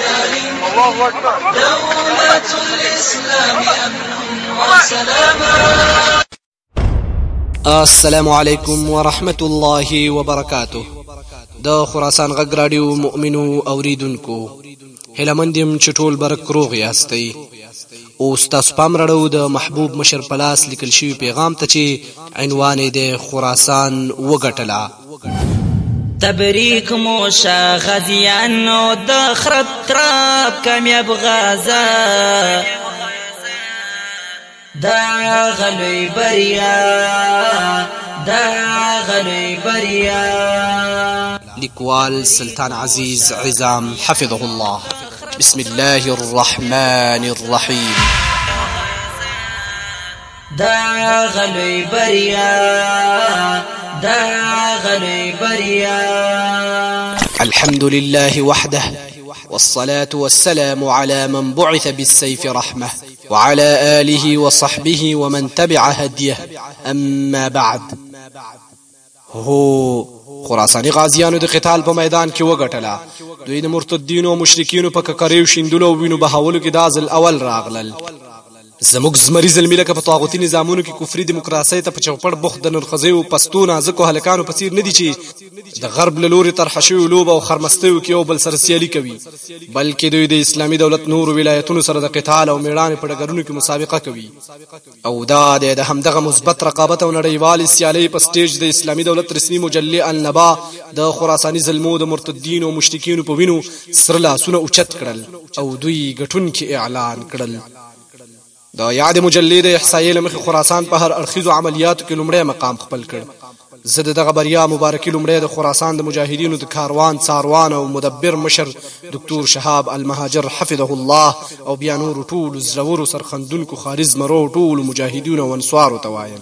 الله اکبر دولت الاسلام امن وسلام السلام علیکم ورحمت الله وبرکاته د خراسان غږ رادیو مؤمنو اوریدونکو هلمندیم چې ټول برک روغ یاستئ او ستاسو پام راړو د محبوب مشر په لاس لیکل شوي پیغام ته چې عنوان یې دی خراسان وګټله. تبریک موشا غزیانو د خراب تراب کامیاب غزا دا غلوی بریا دا غلوی بریا لیکوال سلطان عزیز عزام حفظه الله بسم الله الرحمن الرحیم دا غلوی بریا الحمد لله وحده والصلاة والسلام على من بعث بالسيف رحمة وعلى آله وصحبه ومن تبع هديه أما بعد هو خراساني غازیانو د قتال په میدان کې وګټله دوی د مرتدینو او مشرکینو په ککریو شیندلو او وینو بهولو کې دا ځل اول راغلل زموږ زمری زلمی لکه په طاغوتی نظامونو کې کفري دیموکراسي ته په چوپړ بوخت د نرخزیو پستو نازکو هلکانو په څیر نه دي چې د غرب له لوري طرح شوي لوبه او خرمستیو کې یو بل سره سیالي کوي بلکې دوی د اسلامي دولت نورو ولایتونو سره د قتال او میړانې په ډګرونو کې مسابقه کوي او دا دی د همدغه مثبت رقابت او نړیوالې سیالۍ په سټیج د اسلامي دولت رسمي مجلې النبا د خراساني زلمو د مرتدین او مشتکینو په وینو سره لاسونه اوچت کړل او دوی ګټونکي اعلان کړل د یاد مجلې د احصایې لمخې خراسان په هر اړخیزو عملیاتو کې لومړی مقام خپل کړ زه د دغه بریا مبارکي لومړی د خراسان د مجاهدینو د کاروان څاروان او مدبر مشر دکتور شهاب المهاجر حفظه الله او بیا نورو ټولو زړورو سرښندونکو ښاري زمرو ټولو مجاهدینو او انصارو ته وایم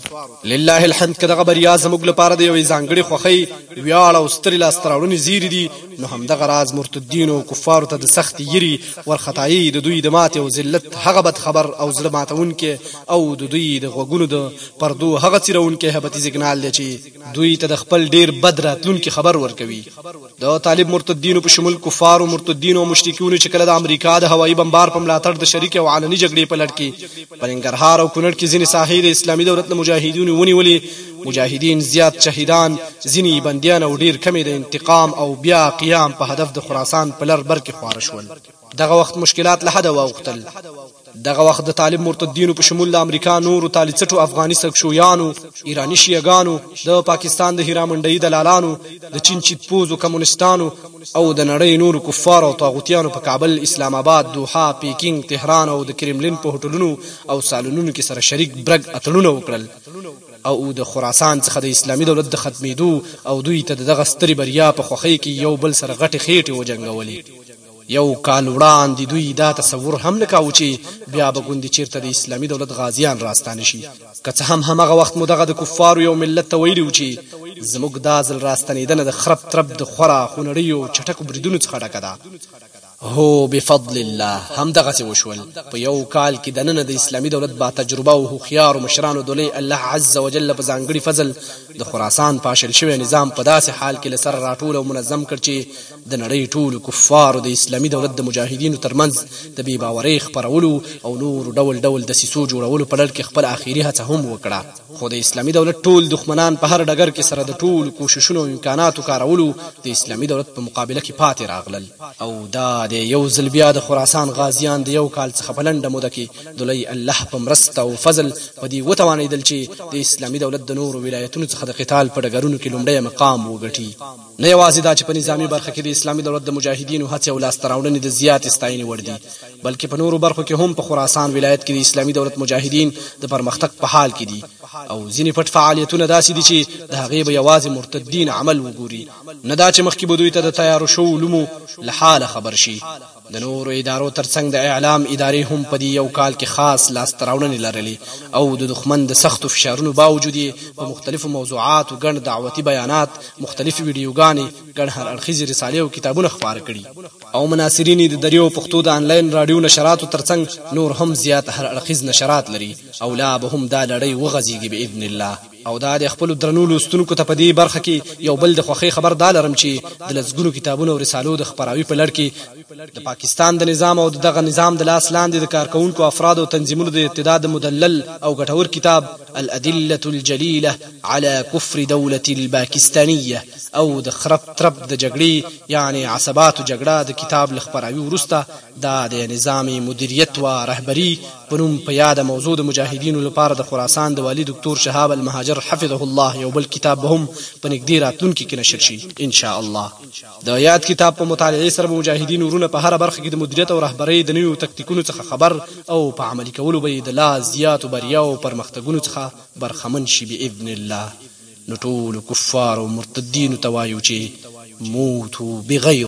لله الحمد که دغه بریا زموږ لپاره د یوې ځانګړې خوښۍ ویاړ او سترې لاسته راوړنې زیري دي نو همدغه راز مرتدینو او کفارو ته د سختې یري ورخطایۍ د دوی د ماتې او ذلت هغه بد خبر او زړه ماتونکی او د دوی د غوږونو د پردو هغه څیرونکي هیبتي سیګنال دی چې دوی ته د خپل ډیر بد راتلونکي خبر ورکوي د طالب مرتدینو په شمول کفارو مرتدینو او مشرکینو چې کله د امریکا د هوایي بمبار په ملاتړ د شریک او علني جګړې په لړ کې په ننګرهار او کونړ کې ځینې ساحې د اسلامي دولت له مجاهدینو ونیولې مجاهدین زیات شهیدان ځینې بندیان او ډیر کمې د انتقام او بیا قیام په هدف د خراسان په لر بر کې خواره شول دغه وخت مشکلات له حده واوښتل. دغه وخت د طالب مرتدینو په شمول د امریکا نورو تالیڅټو افغاني سګشویانو، ایراني شیعه ګانو، د پاکستان د هیرامنډیي دلالانو، د چین چیت پوزو کمونستانو او د نړۍ نورو کفارو او طاغوتیانو په کابل، اسلام اباد، دوحه، پیکینګ، تهران او د کریملین په هوټلونو او سالونونو کې سره شریک برګ اتڼونه وکړل او د خراسان څخه د اسلامي دولت د ختمېدو او دوی ته د دغه سترې بریا په خوښۍ کې یو بل سره غټې خېټې وجنګولې. یو کال وړاندې دوی دا تصور هم نه کاوه چې بیا به ګوندې چېرته د اسلامي دولت غازیان راستانه شي، که څه هم هماغه وخت مو دغه د کفارو یو ملت ته ویلي و چې زموږ دا ځل راستنېدنه د خرپ ترپ د خورا خونړیو او چټکو بریدونو څخه ډکه ده. هو بفضل الله همدغسې وشول، په یو کال کې دننه د اسلامي دولت با تجربه او هوښیارو مشرانو دلې الله عز و جل په ځانګړي فضل د خراسان پاشل شوی نظام په داسې حال کې له سره راټول او منظم کړ چې د نړۍ ټول کفارو د اسلامي دولت د مجاهدینو تر منځ د بې باورۍ خپرولو او نورو ډول ډول دسیسو جوړولو په لړ کې خپله اخیري هڅه هم وکړه، خو د اسلامي دولت ټول دښمنان په هر ډګر کې سره د ټولو کوششونو او امکاناتو کارولو د اسلامي دولت په مقابله کې پاتې راغلل او دا دی یو ځل بیا د خراسان غازیان د یو کال څخه په لنډه موده کې دلوی الله په مرسته او فضل په دې وتوانیدل چې د اسلامي دولت د نورو ولایتونو څخه د قتال په ډګرونو کې لومړی مقام وګټي. نه یوازې دا چې په نظامي برخه کې د اسلامي دولت د مجاهدینو هڅې او لاسته راوړنې د زیاتې ستاینې وړ دي، بلکې په نورو برخو کې هم په خراسان ولایت کې د اسلامي دولت مجاهدین د پرمختګ په حال کې دي او ځینې پټ فعالیتونه داسې دي چې د هغې به یوازې مرتدین عمل وګوري، نه دا چې مخکې به دوی ته د تیارو شوو لومو له حاله خبر شي. د نورو ادارو تر څنګ د اعلام ادارې هم په دې یو کال کې خاص لاسته راوړنې لرلې او د دښمن د سختو فشارونو باوجود یې په مختلفو موضوعاتو ګڼ دعوتي بیانات، مختلفې ویډیوګانې، ګڼ هر اړخیزې رسالې او کتابونه خپاره کړي او مناصرین یې د دریو پښتو د انلاین راډیو نشراتو تر څنګ نور هم زیات هر اړخیز نشرات لري او لا به هم دا لړۍ وغځېږي باذن الله. او دا دی خپلو درنو لوستونکو ته په دې برخه کې یو بل د خوښۍ خبر دا لرم چې د لسګونو کتابونو او رسالو د خپراوي په لړ کې د پاکستان د نظام او د دغه نظام د لاس لاندې د کارکوونکو افرادو او تنظیمونو د ارتداد مدلل او ګټور کتاب الادله الجلیله علی کفر دوله الباکستانیه او د خرپ ترپ د جګړې یعنې عصباتو جګړه د کتاب له خپراوي وروسته دا د نظام مدیریت و رهبري په نوم په یاده موضوع د مجاهدینو لپاره د خراسان د والي دوکتور شهاب المهاجر حفظه الله یو بل کتاب به هم په نږدې راتلونکي کې نشر شي ان شاء الله. د یاد کتاب په مطالعې سره به مجاهدین وروڼه په هره برخه کې د مدیریت او رهبرۍ د نویو تکتیکونو څخه خبر او په عملي کولو به یې د لا زیاتو بریاوو او پرمختګونو څخه برخمن شي باذن الله. نو ټولو کفارو او مرتدینو ته وایو چې موتو بغیر.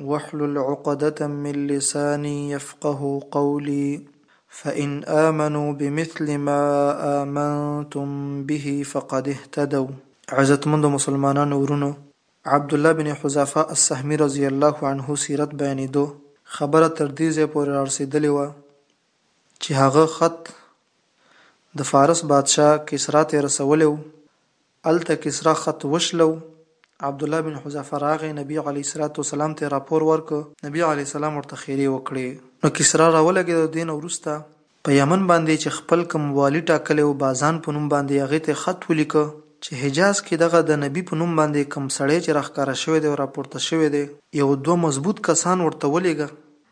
واحلل عقدة من لساني يفقه قولي فإن آمنوا بمثل ما آمنتم به فقد اهتدوا عزتمندو مسلمانانو ورونو! عبدالله بن حذافه السهمي رضي الله عنه سيرت بيانېدو خبره تر دې ځای پورې رارسېدلې وه چې هغه خط د فارس بادشاه کسرا ته رسولی و، هلته کسرا خط وشلو، عبدالله بن حذافه راغی، نبي علیه الصلوة والسلام ته یې راپور ورکړ، نبي علیه السلام ورته ښېرې وکړې، نو کسرا راولګېد، دې نه وروسته په یمن باندې چې خپل کوم والي ټاکلی و، بازان په نوم باندې، هغه ته یې خط ولیکه چې حجاز کې دغه د نبي په نوم باندې کوم سړی چې راښکاره شوی دی او راپورته شوی دی، یو دوه مضبوط کسان ورته ولېږه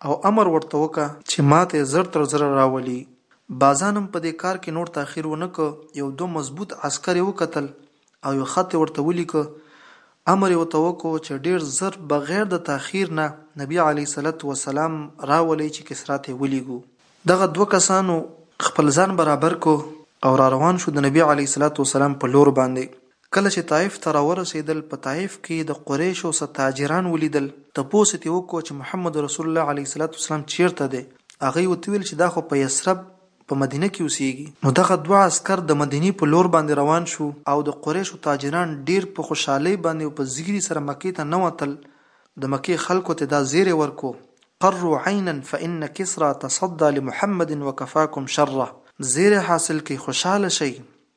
او امر ورته وکه چي ماته يې زر تر زره راولي. بازان هم په دې کار کي نور تاخير ونه که، يو دوه مضبوط عسکر يې وکتل او يو خط يې ورته وليکه، امر يې ورته وکه چي ډېر زر بغير د تاخير نه نبي عليه الصلوة والسلام راولئ چي کسرا ته يې وليږو. دغه دوه کسانو خپل ځان برابر که او راروان شو د نبي عليه الصلوة والسلام په لور باندي کله چې طائف ته راورسېدل، په طائف کې يې د قريشو څه تاجران وليدل، تپوس يې ترې وکړو چې محمد رسول الله عليه الصلوة والسلام چېرته دی؟ هغوی ورته وويل چې دا خو په يثرب، په مدينه، کې اوسېږي. نو دغه دوه عسکر د مدينې په لور باندې روان شو او د قريشو تاجران ډېر په خوشحالۍ باندې او په زيري سره مکې ته ننوتل، د مکې خلکو ته يې دا زېری ورکړو، قرو عينا فإن کسرا تصدی لمحمد وکفاکم شره، زېری حاصل کړئ، خوشحاله شئ،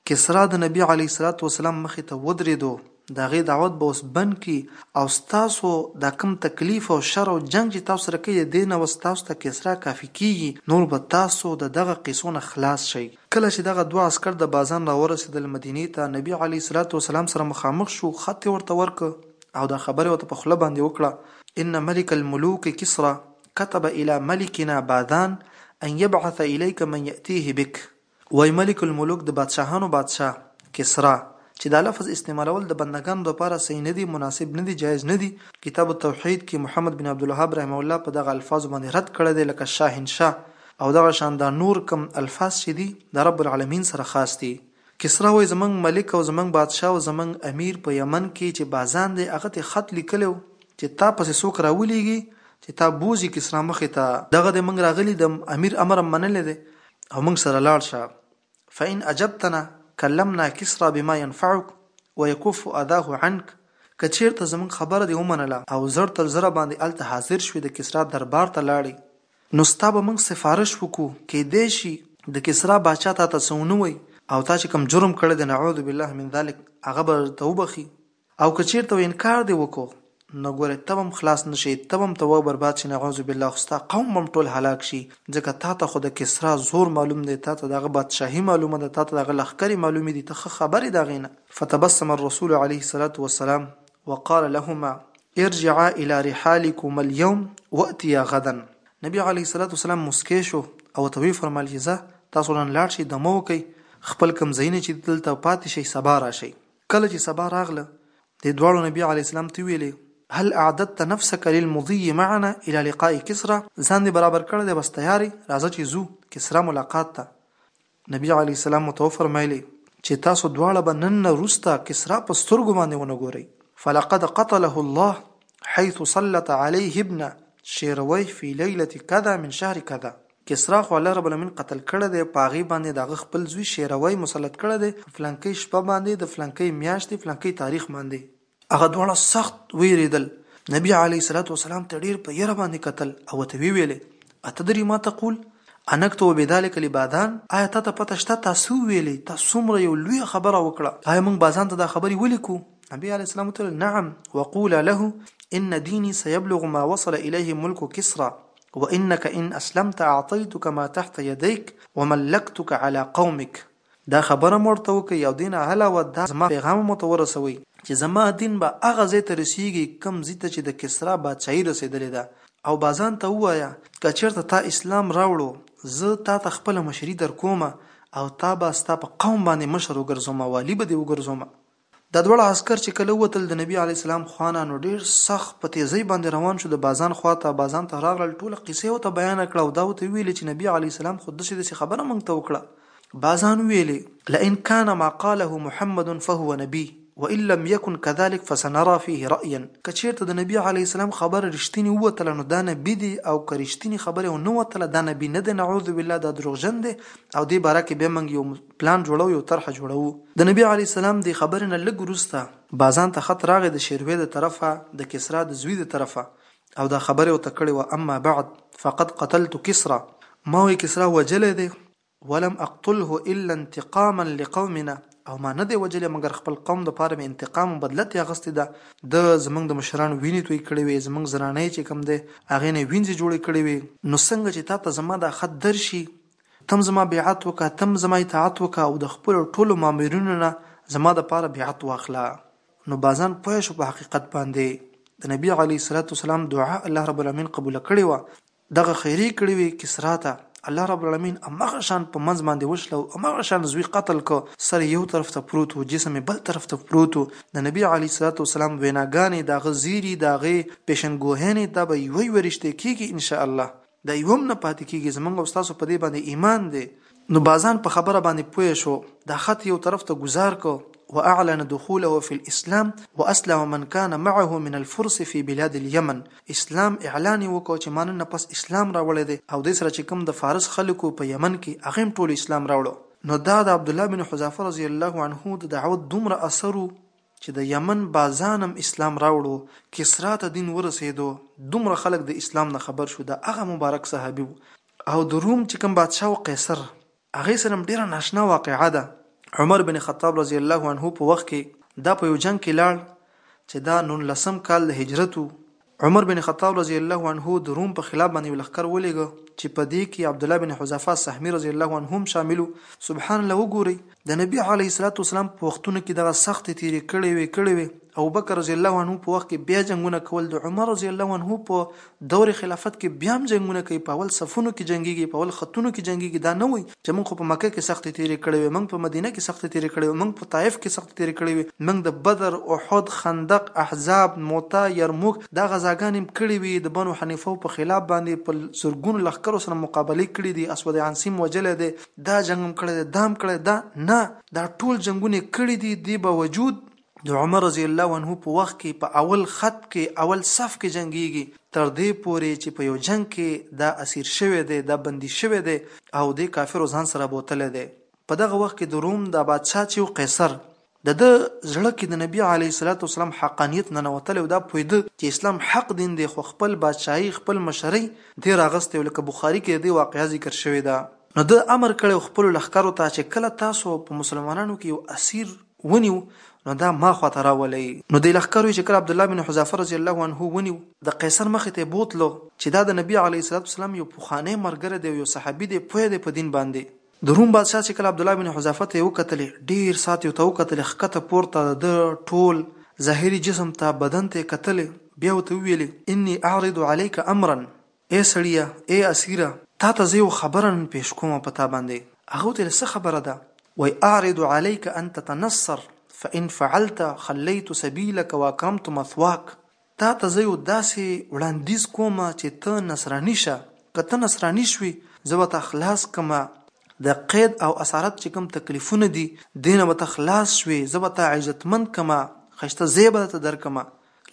کسرا د نبی علیه الصلوة والسلام مخې ته ودرېدو، د هغۀ دعوت به اوس بند کړي او ستاسو دا کوم تکلیف او شر او جنګ چې تاسو سره کوي د دې نه اوس تاسو ته کسرا کافي کېږي، نور به تاسو د دغه قصو نه خلاص شئ. کله چې دغه دوه عسکر د بازان راورسېدل مدینې ته، نبی علیه الصلوة والسلام سره مخامخ شو، خط یې ورته ورکړ او دا خبره یې ورته په خوله باندې وکړه، ان ملک الملوک کسرا کتب الی ملکنا بازان ان یبعث الیک من یأتیه بک. وایي ملک الملوک د بادشاهانو بادشاه، کسرا، چې دا لفظ استعمالول د بندګانو لپاره صحیح نه دي، مناسب نه دي، جایز نه دي، کتاب التوحید کې محمد بن عبدالوهاب رحمه الله په دغه الفاظو باندې رد کړی دی لکه شاهنشاه او دغه شان دا نور کوم الفاظ چې دي دا رب العالمین سره خاص دي. کسرا وایي زمونږ ملک او زمونږ بادشاه او زمونږ امیر په یمن کې چې بازان دی هغه ته خط لیکلی و چې تا پسې څوک راولیږي چې تا بوځي کسرا مخې ته، دغه دی مونږ راغلي د امیر امر هم منلی دی، او موږ سره لاړ شه فإن أجبتنا کلمنا کسرا بما ينفعك ويكف أذاه عنك که چېرته زموږ خبره دې ومنله او زر تر زره باندې هلته حاضر شوې د کسرا دربار ته لاړې نو ستا به موږ سفارش وکړو کېدای شي د کسرا باچا تاته څه ونه وايي او تا چې کوم جرم کړی دی نعوذ بالله من ذلک هغه به درته وبخښي او که چیرته و انکار دی وکو نو ګوره ته به هم خلاص نه شی ته به هم تباه او برباد شی نعوذ بالله خو ستا قوم به هم ټول هلاک شی ځکه تاته خو د کسرا زور معلوم دی تاته د هغه بادشاهی معلومه ده تاته د هغه لښکری معلومی دی ته ښه خبر یی د هغی نه. فتبسم الرسول علیه الصلوة والسلام وقال لهما ارجعا الی رحالکما الیوم واتیا غدا نبی علیه الصلوة والسلام موسکی شو او ورته وی فرمایل چی ځه تاسو نن لاړ شی دمه وکړی خپل کوم ځایونه چی دی دلته پاتی شی سبا راشی کله چې سبا راغله، دې دواړو نبي علیه السلام ته وویلې، هل اعددت نفسک للمضی معنا الی لقاء کسری، ځان دې برابر کړی دی، بس تیار یې، راځه چې ځو کسرا ملاقات ته. نبي علیه السلام ورته وفرمایلې چې تاسو دواړه به نن نه وروسته کسرا په سترګو باندې ونه ګورئ. فلقد قتله الله حیث سلط علیه ابن شیرویه فی لیلة کذا من شهر کذا. کسرا خو الله رب العالمين قتل کړی دی په هغه باندې د هغه خپل زوی شيروی مسلط کړی دی په فلانکۍ شپه باندې د فلانکۍ مياشتې فلانکۍ تاريخ باندې. هغه دواړه سخت ويريدل نبي عليه الصلوة والسلام ته ډير په يره باندې کتل او ورته وي ويل اتدري ما تقول انکتو بذلک لبادان آيا تاته پته شته تا څه ويلي تا څومره يو لويه خبره وکړه آيا موږ بازان ته دا خبرې وليکو نبي عليه السلام ته نعم وقول له ان ديني سيبلغ ما وصل اليه ملک کسرا وانك ان اسلمت اعطيتك ما تحت يديك وملكتك على قومك دا خبره مو ورته وکړئ او دین علاوه دا زما پیغام مو ته ورسوئ چې زما دین به هغه ځای ته رسیږي کوم ځای ته چې د کسرا بادشاهي رسېدلې ده او بازان ته ووایه که چېرته تا اسلام راوړو زه تا ته خپله مشري در کوم او تا به ستا په قوم باندې مشر وګرځوم والي به دې وګرځوم دا دواړه عسکر چې کله ووتل د نبي علیه السلام خوا نه نو ډېر سخت په تېزۍ باندې روان شو د بازان خوا ته، بازان ته راغلل ټوله قصه یې ورته بیانه کړه او دا ورته وویلې چې نبي علیه السلام خو داسې داسې خبره موږ ته وکړه، بازان وویلې. لئن کان ما قاله محمد فهو نبی وان لم یکن کذلک فسنری فیه رأیا، که چېرته د نبي علیه السلام خبره رښتینې ووتله نو دا نبي دی او که رښتینې خبره ونه وتله دا نبي نه دی نعوذ بالله دا دروغجن دی او دې باره کې بیا موږ یو پلان جوړوی او طرحه جوړوو. د نبی علیه السلام دی خبری نه لږ وروسته بازان ته خط راغی د شیروی د طرفه د کسری د زوی د طرفه او دا خبره ورته کړی وه، اما بعد فقد قتلت کسری، ما وی کسری وژلی دی، ولم اقتله الا انتقاما لقومنا او ما نه دی وژلی مګر خپل قوم د پاره می انتقام او بدله تری اخیستی ده، ده زمونږ د مشرانو وینی توی کړی وی، زمونږ زنانی چی کوم دی هغی نه یی وینځی جوړی کړی وی، نو څنګه چی تاته زما دا خط درشی تم زما بيعت وکه تم زما اطاعت وکه او د خپلو ټولو مامرينو نه زما د پاره بيعت واخله نو بازان پوه شو په حقيقت باندې د نبي عليه الصلاه والسلام دعا الله رب العالمين قبول کړي و دغه خيري کړي وي کسرا ته الله رب العالمین امغه شان په منځ باندې وشلو امغه شان زوی قتل کو سر یو طرف ته پروت و جسم بل طرف ته پروت و د نبی علی صلوات و سلام ویناګانې داغه زیری داغه پیشنګوهنې دا به یو ورشته کیږي ان شاء الله دا یو هم نه پاتې کیږي زمونږ او تاسو په دې باندې ایمان دی نو بازان په خبره باندې پوه شو دا خط یو طرف ته گزار کو واعلن دخوله في الاسلام واسلم من كان معه من الفرس في بلاد اليمن اسلام اعلان وکړ چې مان نه پس اسلام راوړی دی او د سره چې کوم د فارس خلکو په یمن کې هغه ټول اسلام راوړو نو دا د عبد الله بن حذافه رضی الله عنه د دعوت دومره اثر چې د یمن بازان هم اسلام راوړو کسرا ته دین ورسیدو دومره خلک د اسلام نه خبر شو دا هغه مبارک صحابي وو او د روم چې کوم بادشاه و قیصر هغه سره هم ډیره ناشنا واقعه ده عمر بن خطاب رضی الله عنه په وخت کې دا په یو جنگ کې لاړ چې دا نولسم کال د هجرت عمر بن خطاب رضی الله عنه د روم په خلاف باندې یو لښکر ولېږه چې په دې کې عبدالله بن حذافه سهمي رضی الله عنه هم شامل و، سبحان الله وګورئ د نبي علیه الصلوة والسلام په وختونو کې دغه سختې تېرې کړې وې کړې وې ابوبکر رضی الله عنه په وخت کې بیا جنګونه کول د عمر رضی الله عنه په دور خلافت کې بیا هم جنګونه کوي په اول صفونو کې جنګېږي په اول خطونو کې جنګېږي دا نه وایي چې موږ خو په مکه کې سختې تیرې کړې وې موږ په مدینه کې سختې تیرې کړې وې موږ په طائف کې سختې تیرې کړې وې موږ د بدر احد خندق احزاب موته یرموک دا غزاګانې کړې وې د بنو حنیفه په خلاف باندې په سرګونو لخرو سره مقابله کړې دي اسود عنسیم وجلې دي دا جنگم کړې دي دام کړې دا نه دا ټول جنگونه کړې دي دی باوجود د عمر رضی الله عنه په وخت کې په اول خط کې اول صف کې جنګیږي تر دې پورې چې په یو جنګ کې دا اسیر شوی دی دا بندي شوی دی او دې کافرو ځان سره بوتلی دی په دغه وخت کې د روم دا بادشاه چې قیصر د ده زړه کې د نبی علیه الصلاه والسلام حقانیت ننوتلی او دا پوهیده چې اسلام حق دین دی خو خپل بادشاهي خپل مشرۍ دې راغستی او لکه بخاري کې د دې واقعه ذکر شوې ده نو ده امر کړی خپلو لښکرو ته چې کله تاسو په مسلمانانو کې یو اسیر ونیو نو دا ما خواته راولئ. نو دی لښکر وی چې کله عبدالله بن حذافه رضی الله عنه ونیو. د قیصر مخې ته یې بوتلو چې دا د نبی علیه الصلوة والسلام یو پخوانی ملګری دی او یو صحابي دی پوه دی په دین باندې. د روم بادشاه چې کله عبدالله بن حذافه ته یې وکتلې ډیر ساعت یې ورته وکتلې ښکته پورته د ده ټول ظاهري جسم ته بدن ته یې کتلې بیا ورته وویلې، انی اعرض علیک امرا اې سړیه! اې اسیره! تا ته زه یوه خبره نن پېش کوم په تا باندې هغه تېره څه خبره ده؟ وایي، اعرض علیک ان تتنصر فان فعلت خلیت سبیلک واکرمت مثواک تا ته زه یو داسې وړاندیز کوم چې ته نصراني شه که ته نصراني شوې زه به تا خلاص کړم د قید او اسارت چې کوم تکلیفونه دي دې نه به ته خلاص شوې زه به تا عزتمند کړم ښایسته ځای به درته درکړم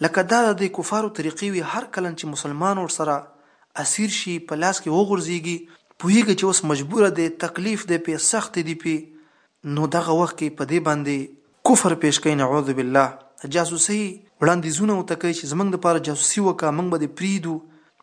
لکه دا د دی کفارو طریقی وی هر کلن چی مسلمان ورسره اسیر شی په لاس کی وغورزیږی پوهیږی چی اوس مجبور دی تکلیف دی پی سختی دی پی نو دغه وخت کی په دی باندی کفر پیش کوی نعوذ بالله جاسوسی وړاندیزونه ورته کوی چی زمونږ لپاره جاسوسی وکړه مونږ به دی پریږدو.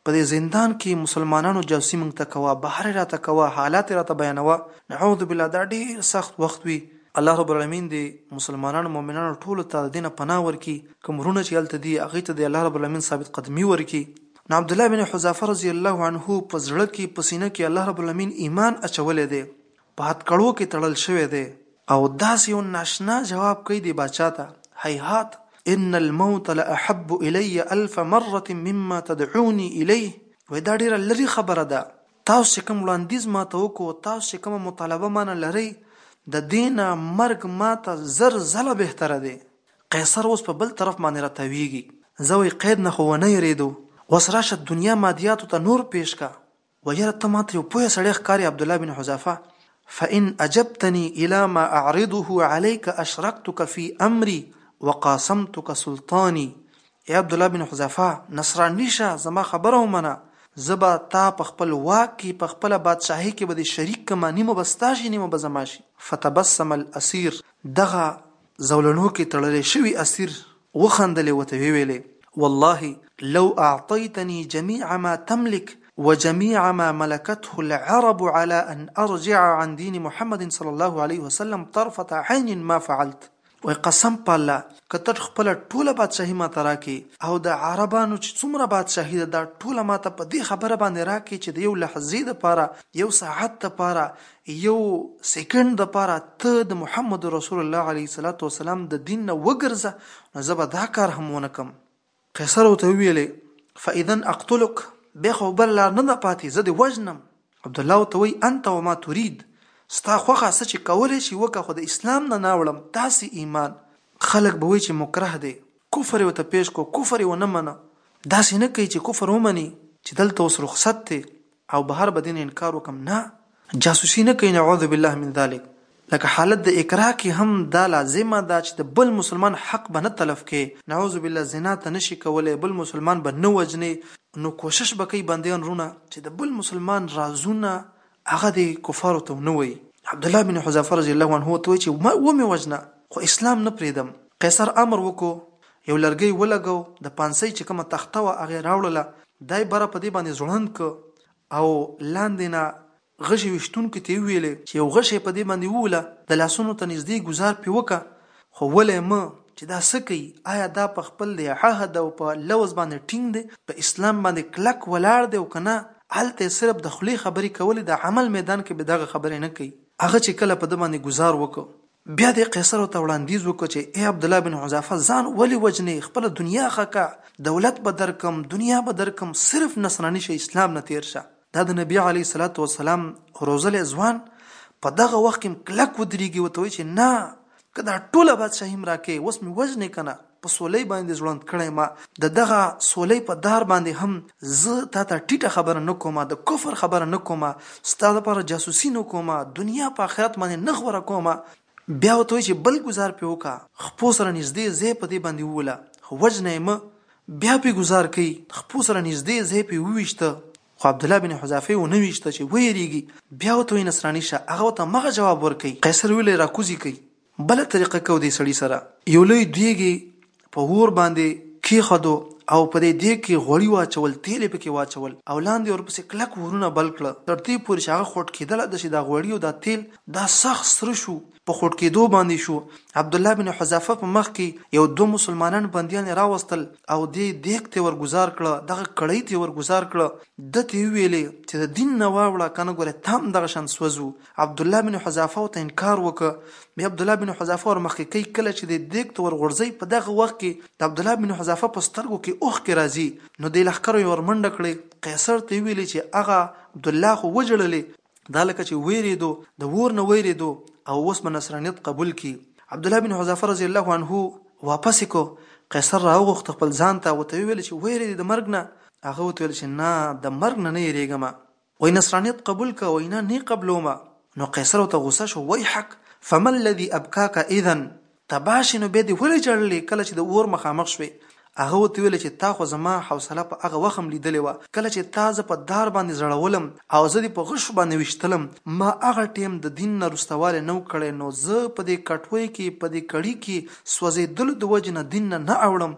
په دې زندان کې مسلمانانو جاسوسي موږ ته کوه بهر یې راته کوه حالات یې راته بیانوه نعوذ بالله دا ډېر سخت وخت وي الله رب العالمین دې مسلمانانو مؤمنانو ټولو ته د دې نه پناه ورکړي کوم وروڼه چې هلته دي هغوی ته دې الله رب العالمین ثابت قدمي ورکړي نو عبدالله بن حذافه رضی الله عنه په زړه کې په سینه کې الله رب العالمین ایمان اچولی دی په هتکړو کې تړل شوی دی. او داسې یو ناشنا جواب کوي دې باچا ته، هیهات ان الموت لاحب الی الف مرة مما تدعوني الیه، وایي دا ډېره لرې خبره ده، تاسو چې کوم وړاندیز ماته وکړ، تاسو چې کومه مطالبه مانه لرئ، د دې نه مرګ ماته زر ځله بهتره دی. قیصر اوس په بل طرف باندې راتاویږي، ځه وایي قید نه خو ونه یریدو، اوس راشه دنیا مادیاتو ته نور پېش کړه، ویره ته ماته یو پوه سړی ښکارې عبدالله بن حذافه فان اجبتنی الی ما اعرضه علیک اشرکتک فی امری وقاسمتک سلطانی ای عبدالله بن حذافه نصرانی شه زما خبره ومنه زه به تا په خپل واک کې په خپل بادشاهی کې به دې شریک کما نیمه به ستا شي نیمه به زما شي فتبسم الاسیر دغه زولنو کې تړلی شوی اسیر وخندلې وته وویلې، والله لو اعطیتنی جمیع ما تملک وجمیع ما ملکته العرب علی ان ارجع عن دین محمد صلی الله علیه وسلم طرفة عین ما فعلت، وایې قسم په الله که ته خپله ټوله بادشاهي ماته راکړې او د عربانو چې څومره بادشاهي ده دا ټوله ماته په دې خبره باندې راکړې چې د یو لحظې لپاره، یو ساعت لپاره، یو سیکنډ دپاره ته د محمد رسول الله علیه الصلوة والسلام د دین نه وګرځه نو زه به دا کار هم ونه کړم. قیصر ورته وویلې، فاذا اقتلک، بیا خو بله لار نه ده پاتې، زه دې وژنم. عبدالله ورته وایي، انت وما ترید، ستا خوښه، څه چې کولی شې وکړه، خو د اسلام نه ناوړم، داسې ایمان. خلک به وایي چې مکره دی، کفر یې ورته پېش کړو، کفر یې ونه منه، داسې نه کوي چې کفر ومني چې دلته اوس رخصت دی، او بهر به دینه انکار وکم نه جاسوسی نه کوی نعوذ بالله من ذالک لکه حالت د اکراه کی هم دا لازمه ده چی د بل مسلمان حق به نه تلف کی نعوذ بالله زنا ته نشی کولی بل مسلمان به نه وژنی نو کوشش به کوی بندیان رونه چی د بل مسلمان رازونه هغه دی کفارو ته ونه وایی عبدالله بن حذافه رضی الله عنه ورته وایی چی ومی وژنه خو اسلام نه پریدم قیصر امر وکړو یو لرګی ولګو، د پانسۍ چې کومه تخته وه هغه یې راوړله، دا یې بره په دې باندې ځوړند کړ او لاندې نه غشی ویشتونکي ته یې وویلې، چې یو غشی په دې باندې ووله، د لاسونو ته نږدې ګوزار پرې وکړه، خو وله یې مه، چې دا څه کوي، آیا دا په خپل دې عهد او په لوظ باندې ټینګ دی، په اسلام باندې کلک ولاړ دی او که نه، هلته یې صرف د خولې خبرې کولې، د عمل میدان کې به دغه خبرې نه کوي، هغه چې کله په ده باندې ګوزار وکړ، بیا دې قیصر ته وړاندیز وکړ چې ای عبدالله بن حذافه ځان ولې وژنې خپله دنیا ښه کړه دولت به درکړم دنیا به درکړم صرف نصراني شه اسلام نه تیر شه دا د نبي علیه الصلوة والسلام روزلی ځوان په دغه وخت کې هم کلک ودریږي ورته وایي چې نه که دا ټوله بادشاهي هم راکړې اوس مې وژنې کنه. په سولۍ باندې زړوند کړی ما د دغه سولۍ په دار باندې هم زه تا ته ټیټه خبره نه کومه د کفر خبره نه کومه ستا لپاره جاسوسي نه کومه دنیا په اخرت باندې نه غوره کومه بیا ورته وایي چې بل ګزار پرې وکړه خپو سره نږدې ځای په دې باندې ووله خو وژنه یې مه بیا پرې ګزار کوي خپو سره نږدې ځای پرې وویشته خو عبدالله بن حذافه یې ونه ویشته چې ویریږي بیا ورته وایي نصراني شه هغه ورته همغه جواب ورکوي قیصر ویله راکوزي کوي بله طریقه کو دی سړی سره یو لوی دیګی په اور باندی کیښودو او په دی دیګ کی غوړی واچول تیل یی پکی واچول او لاندی ورپسی کلک ورونه بل کړه تر دی پوری چی هغه خوټ کیدله داسی دا غوړی او دا تیل دا سخت سره شو په خوټ کیدو باندی شو عبدالله بن حذافه په مخ کی یو دوه مسلمانان بندیان یی راوستل او دی دیګ ته ور ګذار کړه دغه کړی ته ور ګذار کړه ده ته یی ویلی چی د دین نه واوړه کنه ګوره تام دغه شان سوځو عبدالله بن حذافه ورته انکار وکړ، بیا عبدالله بن حذافه ورمخکې کوي، کله چې دی دېګ ته ورغورځوي، په دغه وخت کې د عبدالله بن حذافه په سترګو کې اوښکې راځي، نو دې لښکرو یې ورمنډه کړې، قیصر ته یې وویلې چې هغه عبدالله خو وژړلې، دا لکه چې وېرېدو، د اور نه وېرېدو او اوس به نصرانیت قبول کړي. عبدالله بن حذافه رضی الله عنه واپس کړ، قیصر راوغوښت خپل ځان ته، ورته ویې ویل چې وېرېدې د مرګ نه؟ هغه ورته وویل چې نه، د مرګ نه نه وېرېږم، وای نصرانیت قبول که وای نه نی قبلوم نو قیصر ورته غوسه شو ویحک فما الذی ابکاک اذا تباه شې نو بیا دې ولې ژړلې کله چې د اور مخامخ شوې هغه ورته وویل چې تا خو زما حوصله په هغه وخم لیدلې وه کله چې تا زه په دار باندې ځړولم او زه دې په غشو باندې ویشتلم ما هغه ټیم د دین نه روستوالی نه و کړی نو زه په دې کټوۍ کې په دې کړي کې سوځیدلو د وجې نه دین نه نه اوړم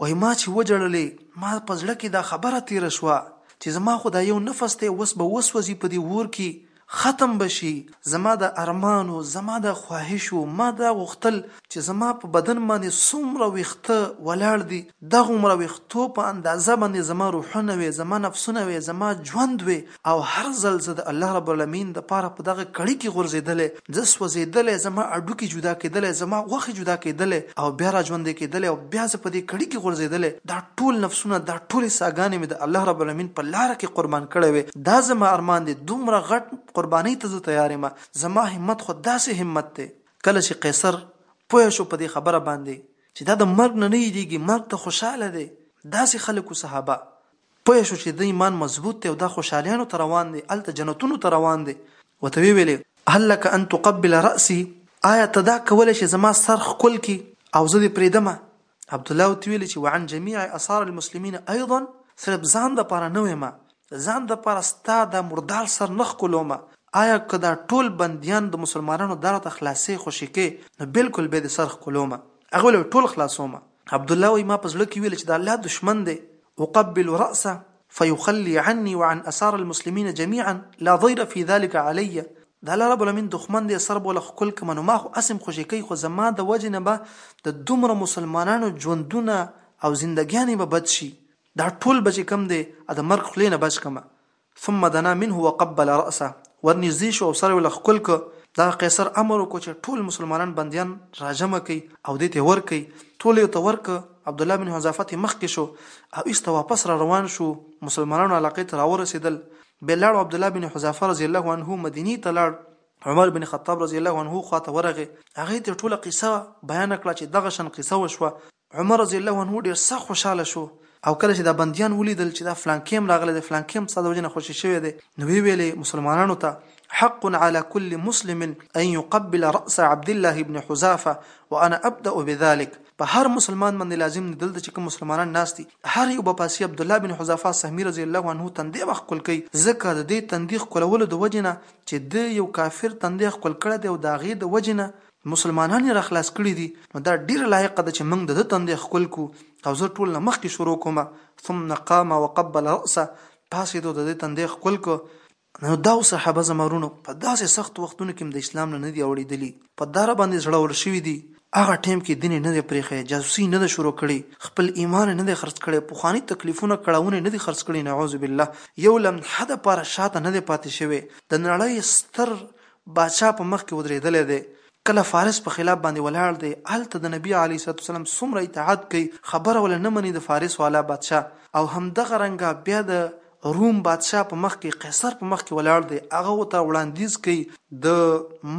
وایي ما چې وژړلې ما په زړه کې دا خبره تېره شوه چې زما خو دا یو نفس دی اوس به وسوځي په دې اور کې ختم به شي زما دا ارمان و زما دا خواهش و ما دا غوښتل چې زما په بدن باندې څومره ویښته ولاړ دي دغومره ویښتو په اندازه باندې زما روحونه وې زما نفسونه وې زما ژوند وې او هر ځل زه د الله رب العلمين د پاره په دغه کړي کي غورځېدلی، زه سوځېدلی، زما هډوکي جدا کېدلی، زما غوښې جدا کېدلی او بيا را ژوندی کېدلی او بيا زه په دې کړي کي غورځېدلی، دا ټول نفسونه، دا ټولې ساګانې مې د الله رب العلمين په لاره کي قربان کړې وې، دا زما ارمان دی، دومره غټ قربانۍ ته زه تيار يم، زما همت خو داسي همت دی. کله چي قيصر پوه شو په دې خبره باندي چي دا د مرګ نه نه يريږي، مرګ ته خوشحاله دی، داسي خلک وو صحابه، پوه شو چې د ایمان مضبوط دی او دا خوشحالیانو ته روان دی، هلته جنتونو ته روان دی، ورته ویې ویل. هل لک ان تقبل رأسی، آیا ته دا کولی شې زما سر ښکل کړې او زه دې پرېږدم؟ عبدالله ورته ویل چې وعن جمیع اثار المسلمین ایضا، صرف ځان لپاره نه وایم، ځان لپاره ستا دا مردار سر نه ښکلوم، آیا که دا ټول بندیان د مسلمانانو دا راته خلاصې خوشې کړې نو بالکل به یې د سر ښکلوم. هغه ویل ټول خلاصوم. عبدالله وایي ما په زړه کې ویل چې د الله دښمن دی اقبل راسه فيخلي عني وعن اسار المسلمين جميعا لا ضير في ذلک علي د الله رب العالمين دښمن دی سر بوله ښکل کړمه نو ما خو اسم خوشې کوي خو زما د وجې نه به د دومره مسلمانانو ژوندونه او زندګيانې به بد شي دا ټول به چې کوم دی د مرګ خولې نه بچ کړمه ثم دنا منه وقبل راسه، ور نږدې شو او سر یې ورله ښکل کړ، دغه قیصر امر وکړ چې ټول مسلمانان بندیان راجمع کړئ او دې ته یې ورکړئ، ټولو یې ورته ورکړ، عبدالله بن حذافه ترې مخکې شو او ایس ته واپس را روان شو، مسلمانانو علاقې ته راورسېدل، بیا لاړ عبدالله بن حذافه رضی الله عنه مدینې ته لاړ، عمر بن خطاب رضی الله عنه خوا ته ورغی، هغه ته یې ټوله قصه بیانه کړه چې دغه شان قصه وشوه، عمر رضی الله عنه ډېر سخت خوشحاله شو او کله چې دا بندیان ولیدل چې دا فلانکی هم راغلی دی، فلانکی هم ستا د وجې نه خوشې شوی دی، نو ویې ویل ای مسلمانانو ته! حق علی کل مسلم ان یقبل رأس عبدالله بن حذافة وانا ابدأ بذلک، په هر مسلمان باندې لازم دی دلته چې کوم مسلمانان ناست دي، هر یو به پاسي عبدالله بن حذافة سهمي رضی الله عنه تندی به ښکل کوي، ځکه د دې تندي ښکلولو د وجې نه چې ده یو کافر تندی ښکل کړی دی او د هغې د وجې نه مسلمانان یې راخلاص کړي دي نو دا ډیره لایقه ده چې موږ د ده تندی ښکل کړو او زه ټول نه مخکې شروع کوم ثم قام وقبل رأسه پاسېدو د ده تندی ښکل کړ نو دا صحابه زما رونو په داسې سخت وختونو کې د اسلام نه نه دي اوړېدلي په دار باندې زړور شوي دي هغه ټیم کې دین نه دی پرېښی جاسوسي نه ده شروع کړې خپل ایمان نه دی خرڅ کړی پخواني تکلیفونه کړاونه نه دي خرڅ کړي نعوذ بالله یو لمحه دپاره شاته نه دی پاتې شوی د نړۍ ستر باچا په مخ کې ودرېدلی دی کله فارس په خلاف باندې ولاړ دی هلته د نبی علیه الصلوة والسلام څومره اطاعت کوي خبره ولا نه مني د فارس والا بادشا او همدغه رنګه بیا د روم بادشا په مخ کې قیصر په مخ کې ولاړ دی هغه ورته وړاندیز کوي د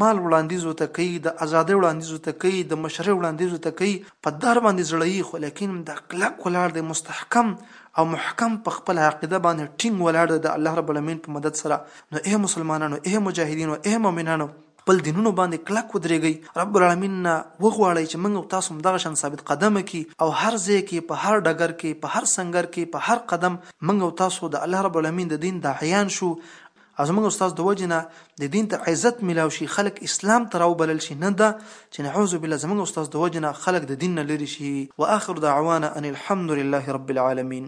مال وړاندیز ورته کوي د ازادۍ وړاندیز ورته کوي د مشرۍ وړاندیز ورته کوي په دار باندې زړوي خو لیکن دا کلک ولاړ دی مستحکم او محکم په خپل عقیده باندې ټینګ ولاړ دی د الله رب العالمین په مدد سره نو اې مسلمانانو اې مجاهدینو اې مؤمنانو خپل دینونو باندې کلک ودرېږئ رب العالمین نه وغواړئ چې موږ او تاسو هم دغه شان ثابت قدمه کړي او هر ځای کې په هر ډګر کې په هر سنګر کې په هر قدم موږ او تاسو د الله رب العالمین د دین داعیان شو او زموږ استاد د وجې نه د دین ته عزت ملاو شي خلک اسلام ته راوبلل شي نه دا چې نعوذ بالله زموږ استاد د وجې نه خلک د دین نه لرې شي واخر دعوانا ان الحمد لله رب العالمین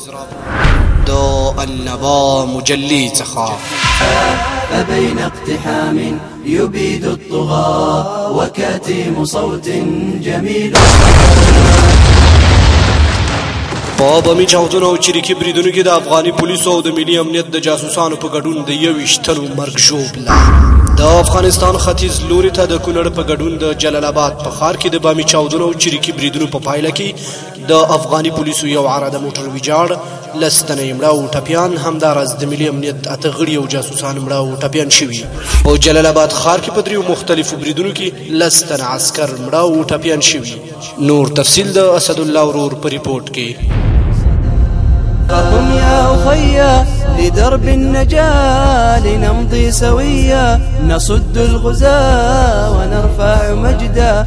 د النبا مجلي څخه بين اقتحام يبيد الطغاة وكتيم صوت جميل په بمی چاودنو او چریکي بریدونو کې د افغاني پولیسو او د ملي امنیت د جاسوسانو په ګډون د یوویشت تنو مرګ ژوبله د افغانستان ختیځ لوري ته د کونړ په ګډون د جلال آباد په ښار کې د بامي چاودنو او چریکي بریدونو په پایله کې د افغاني پولیسو یو عراده موټر ویجاړ لس تنه یې مړه او ټپیان همداراز د ملي امنیت اته غړي او جاسوسان مړه او ټپیان شوي په جلال آباد ښار کې په دریو مختلفو بریدونو کې لس تنه عسکر مړه او ټپیان شوي نور تفصیل د اسد الله ورور په رپورټ کې قم يا أخي لدرب النجاة لنمضي سويا نصد الغزاة ونرفع مجدا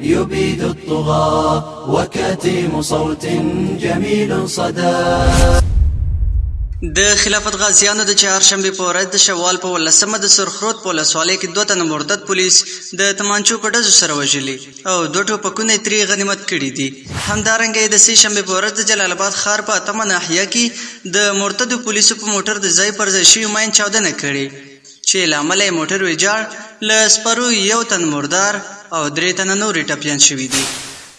يبيد الطغى وكتيم صوت جميل صدى د خلافت غازیانو د چهارشنبه په ورځ د شوال په ولسمه د سرخروت په ولسوالۍ کې دوه تنه مرتد پولیس د تمانچو په ډزو سره وژلي او دوه ټوپکونه ترې غنیمت کړي دي همدارنګه یې د سې شنبې په ورځ د جلال آباد ښار په اتمه ناحیه کې د مرتدو پولیسو په موټر د ځای پر ځای شوي ماین چاودنه کړې چې له امله یې موټر ویجاړ، له سپرو یو تن مردار او درې تنه نور یې ټپیان شوي دي.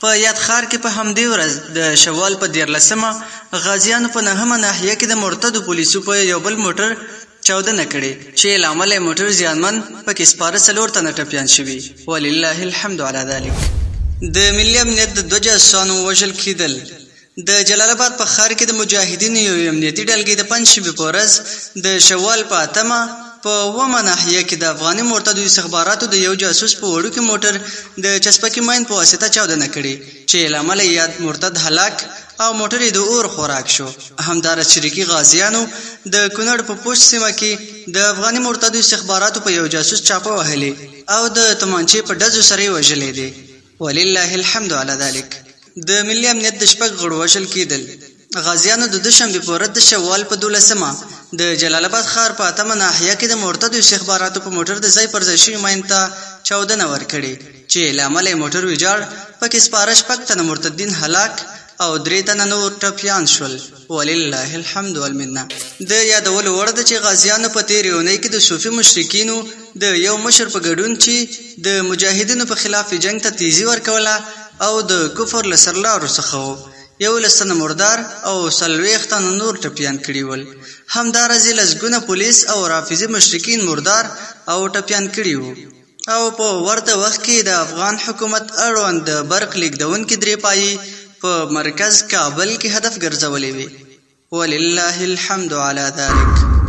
په یاد ښار کې په همدې ورځ د شوال په دیارلسمه غازیانو په نهمه ناحیه کې د مرتدو پولیسو په یو بل موټر چاودنه کړې، چې له امله یې موټر زیانمن، پکې سپاره څلور تنه ټپیان شوي، ولله الحمد علی ذلک. د ملي امنیت د دوه جاسوسانو وژل کېدل. د جلال اباد په ښار کې د مجاهدینو یوې امنیتي ډلګۍ د پنجشنبې په ورځ د شوال په اتمه په اوومه ناحیه کې د افغاني مرتدو استخباراتو د یو جاسوس په وړوکي موټر د چسپکي ماین په واسطه چاودنه کړې چې له امله یاد مرتد هلاک او موټر یې د اور خوراک شو همداراز چریکي غازیانو د کونړ په پوسټ سیمه کې د افغاني مرتدو استخباراتو په یو جاسوس چاپه وهلې او د تومانچې په ډزو سره یې وژلی دی ولله الحمد علی ذلک د ملي امنیت د شپږ غړو وژل کېدل غازیانو د دوشنبې په ورځ د شوال په دولسمه د جلال آباد ښار په اتمه ناحیه کې د مرتدو استخباراتو په موټر د ځای پر ځای شوي ماین ته چاودنه ورکړې چې له امله یې موټر ویجاړ پکې سپاره شپږ تنه مرتدین هلاک او درې تنه نور ټپیان شول ولله الحمد والمنه د یادولو وړ ده چې غازیانو په تیرې اونۍ کې د صوفي مشرکینو د یو مشر په ګډون چې د مجاهدینو په خلاف جنگ ته تیزی ورکوله او د کفر له سرلارو څخه و یو لسنه مردار او سلويخ تن نور ټپيان کړي ول همدارز لسګونه پولیس او رافضي مشرکین مردار او ټپيان کړي وو او په ورته وخت کې د افغان حکومت اړوند د برق لیږدونکي درې پایي په مرکز کابل کې هدف ګرځولې وي ولله الحمد علی ذلک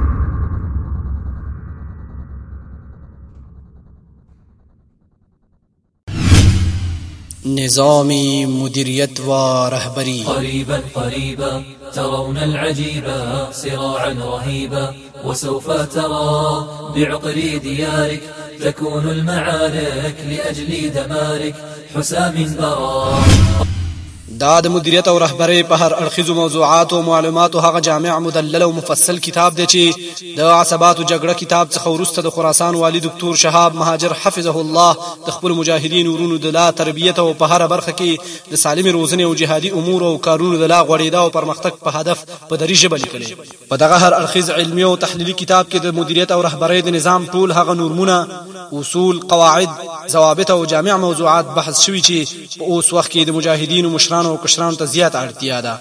نظامی مدیریت و رهبری قریبا قریبا ترون العجیبا صراعا رهیبا وسوف ترى بعقري ديارك تكون المعارك لأجل دمارك حسام برا دا د مدیریت او رهبرۍ په هر اړخیزو موضوعاتو او معلوماتو هغه جامع مدلل او مفصل کتاب دی چې د عصباتو جګړه کتاب څخه ورسته د خراسان والی دکتور شهاب مهاجر حفظه الله د خپل مجاهدین ورونو د لا تربیت او په هر برخه کې د سالم روزنې او جهادي امور او کارونو د لا غوړېدا او پرمختګ په هدف په دری ژبه لیکلی په دغه هر اړخیز علمي او تحلیلي کتاب کې د مدیریت او رهبرۍ د نظام ټول هغه نورمونه اصول قواعد ضوابط او جامع موضوعات بحث شوي چې په اوس وخت کې د مجاهدینو مشرانو او کشرانو ته زیات اړتیا ده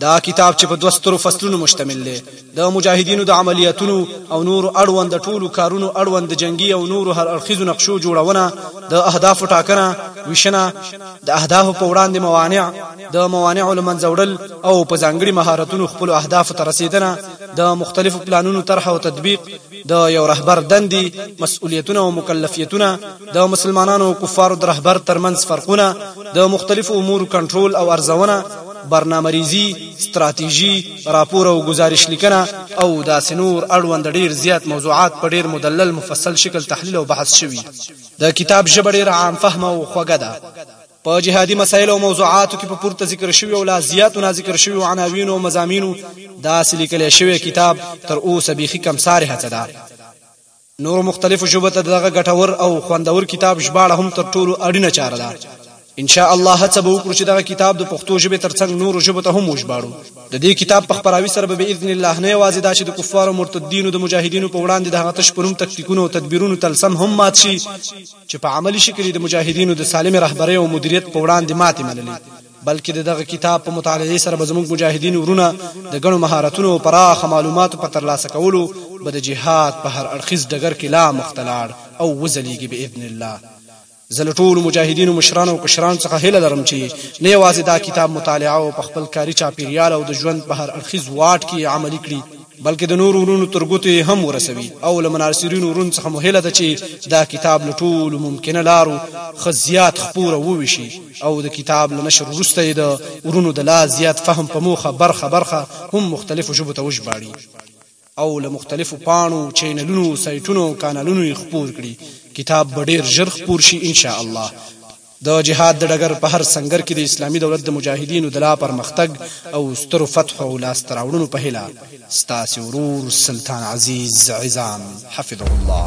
دا کتاب چې په دوه سترو فصلونو مشتمل دی د مجاهدینو د عملیاتونو او نور اړوند د ټولو کارونو اړوند د جنگي او نور هر اړخیزو نقشو جوړونه د اهداف ټاکنه ویشنه د اهداف په وړاندې موانع د موانع لمنځوړل او په ځانګړي مهارتونو خپل اهداف ته رسیدنه د مختلفو پلانونو طرح او تطبیق د یو رهبر دندې مسؤلیتونه او مکلفیتونه د مسلمانانو او کفارو د رهبر ترمنځ فرقونه د مختلفو امور کنټرول او ارزونه برنامه ریزی ستراتیژی راپور او گزارش لیکنه او داسې نور اړوند ډیر زیات موضوعات په ډیر مدلل مفصل شکل تحلیل او بحث شوی د کتاب ژبه ډېره عام فهمه او خوږه ده. په جهادي مسایلو او موضوعاتو کې په پورته ذکر شوي او لا زیاتو نا ذکر شوي عناوینو او مزامینو داسې لیکل شوی کتاب تر اوسه بیخي کم سارې هڅه ده نورو مختلفو ژبو ته دغه ګټور او خوندور کتاب ژباړه هم تر ټولو اړینه چاره ده ان شاء الله هڅه به وکړو چې دغه کتاب د پښتو ژبې ترڅنګ نورو ژبو ته هم وژباړو د دې کتاب په خبراوي سره به باذن الله نه یوازې دا چې د کفارو مرتدینو د مجاهدینو په وړاندې د هغه تش پروم تکتیکونو او تدبیرونو تلسم هم مات شي چې په عملی شکل د مجاهدینو د سالم رهبرۍ او مدیریت په وړاندې ماتې منلې بلکې دغه کتاب په مطالعه سره به زموږ مجاهدین ورونه د غنو مهارتونو او پراخه معلوماتو په ترلاسه کولو به د جهاد په هر اړخیز ډګر کې لا مختلار او وزلیږي باذن الله زه له ټولو مجاهدینو مشرانو او کشرانو څخه هیله لرم چې نه یوازې دا کتاب مطالعه او په خپل کاري چاپیریال او د ژوند په هر اړخیز واټ کې عملي کړي بلکې د نورو ورونو تر ګوتو یې هم ورسوي او له مناصرینو ورونو څخه مو هیله ده چې دا کتاب له ټولو ممکنه لارو ښه زیات خپور او وویشي او د کتاب له نشر وروسته یې د ورونو د لا زیات فهم په موخه برخه برخه هم مختلفو ژبو ته وژباړي او له مختلفو پاڼو، چینلونو، سایټونو او کانالونو یې خپور کړي. کتاب به ډېر ژر خپور شي ان شاء الله. د جهاد د ډګر په هر سنګر کې د اسلامي دولت د مجاهدینو د لا پرمختګ او سترو فتحو او لاسته راوړنو په هیله، ستاسې ورور سلطان عزیز عظام حفظه الله.